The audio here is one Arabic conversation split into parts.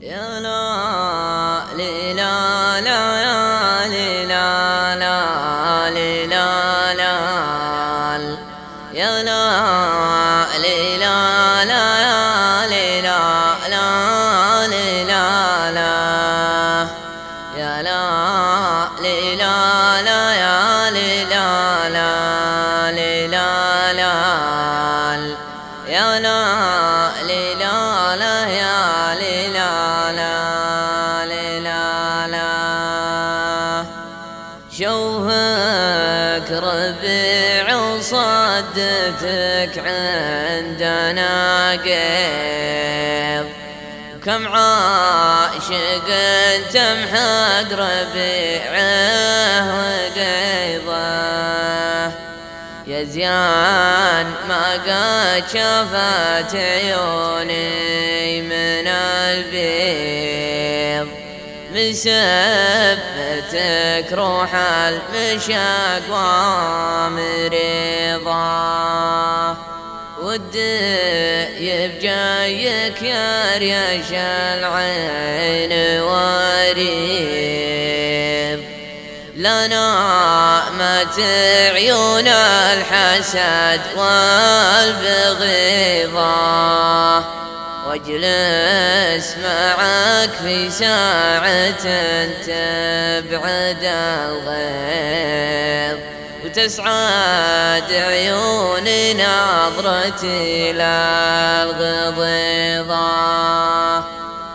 يا لا لي لا لا يا لي لا لا لي لا لا يا لا لي لا لا يا لي لا لا لي لا لا يا لا لي لا لا يا لي لا لا لي لا لا يا لا لي لا شوهك ربيع وصدتك عندنا قيض كم عاشق تمحق ربيعه وقيضه. يا زيان ما قد شافت عيوني من البيض من سبتك روح المشاق ومريضه ودي يبجايك يا ريش العين وريض لنا مات عيون الحسد والبغيضة واجلس معك في ساعة تبعد الغيظ وتسعد عيوني نظرتي للغضيضة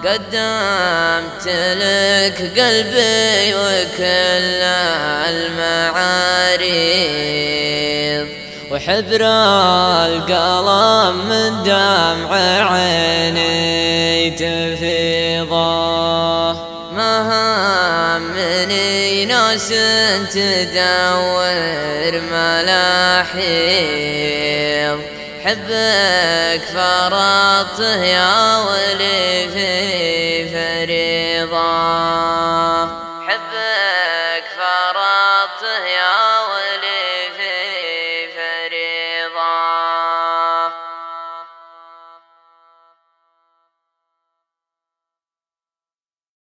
قدمت لك قلبي وكل المعاريض وحذر القلم من دمع عيني تفيضة. همني ناس تدور ملاحيض حبك فرط يا ولي في فريضة.